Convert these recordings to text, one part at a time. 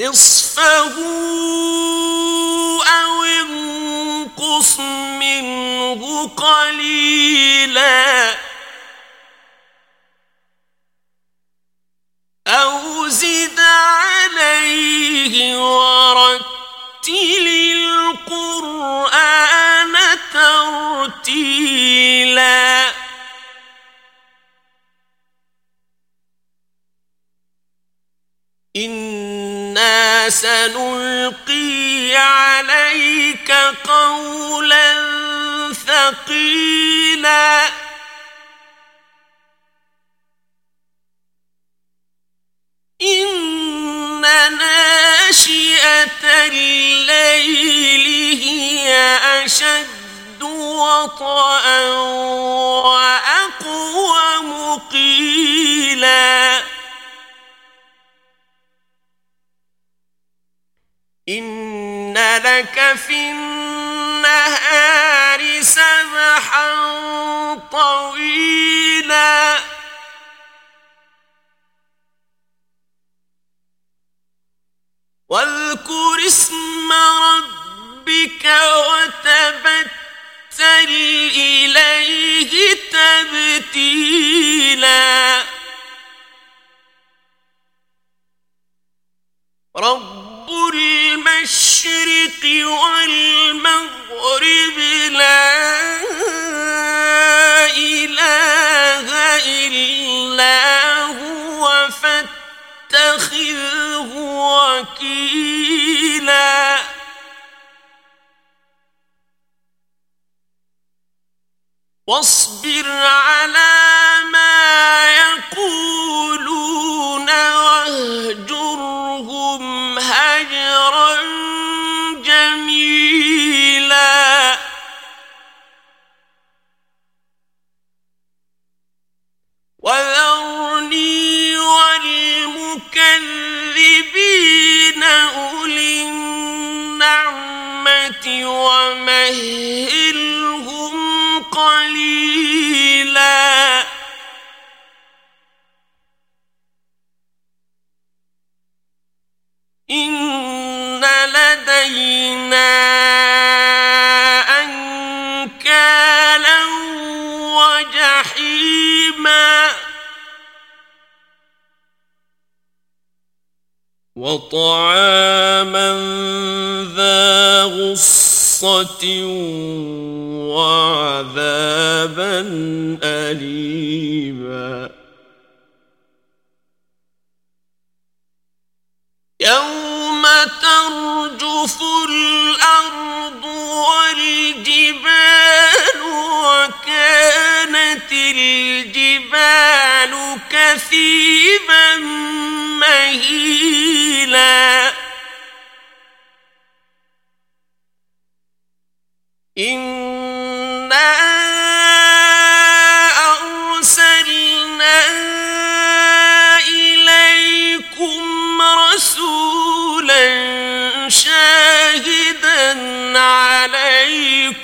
نصفه أو انقص منه قليلا أو زد عليه ورتل القرآن ترتيلا إنا سنلقي عليك قولا ثقيلا. إن ناشئة الليل هي أشد وطئا وأقوم قيلا إن لك في النهار سبحا طويلا واذكر اسم ربك وتبتل إليه تبتيلا رب المشرق والمغرب لا إله إلا هو فاتخذه وكيلا واصبر على ما يقولون وطعاما ذا غصة وعذابا أليما يوم ترجف الأرض والجبال وكانت الجبال كثيبا مهيلا. إن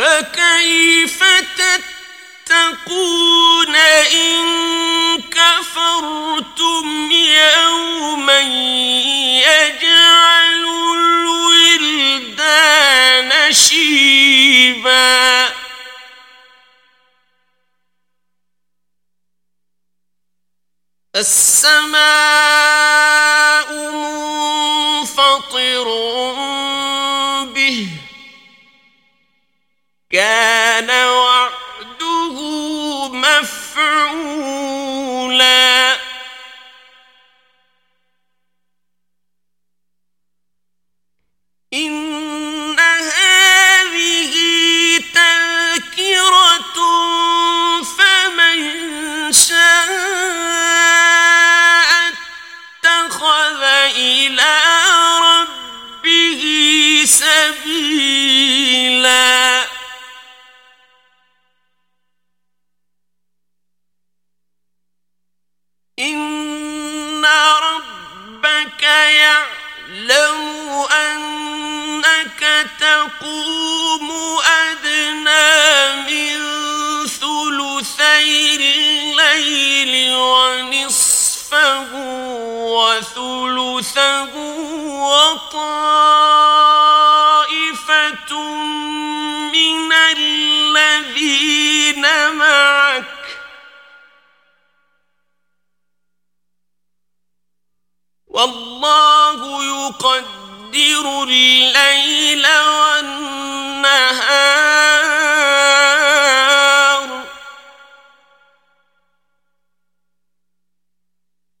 فكيف تتقون إن كفرتم يوما يجعل الولدان شيبا السماء كان وعده مفعولا. يعلم أنك تقوم أدنى من ثلثي الليل ونصفه وثلثه وطائفة من الذين معك والله يقدر الليل والنهار.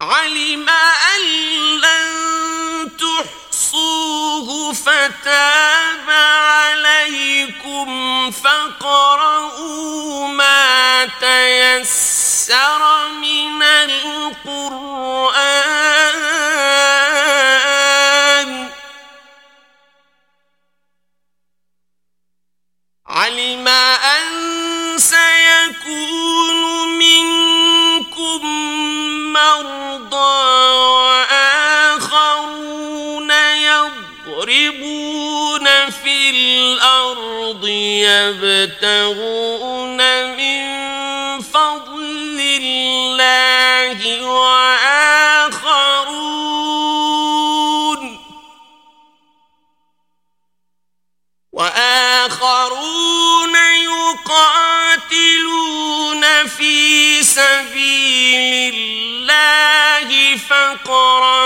علم أن لن تحصوه فتاب عليكم فقرؤوا ما تيسر يضربون في الأرض يبتغون من فضل الله وآخرون وآخرون يقاتلون في سبيل الله فاقرؤوا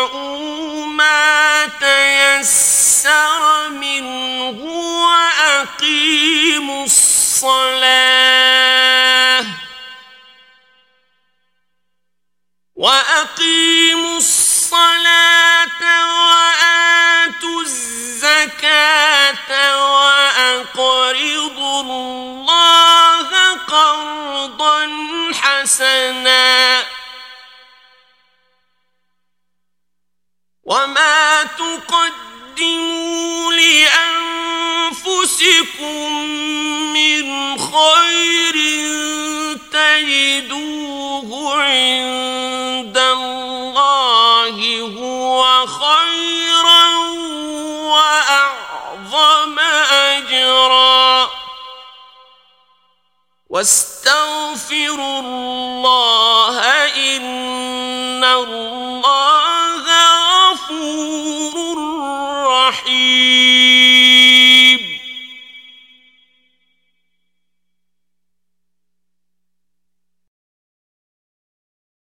قرضا حسنا. وما تقدموا لأنفسكم من خير تجدون. واستغفروا الله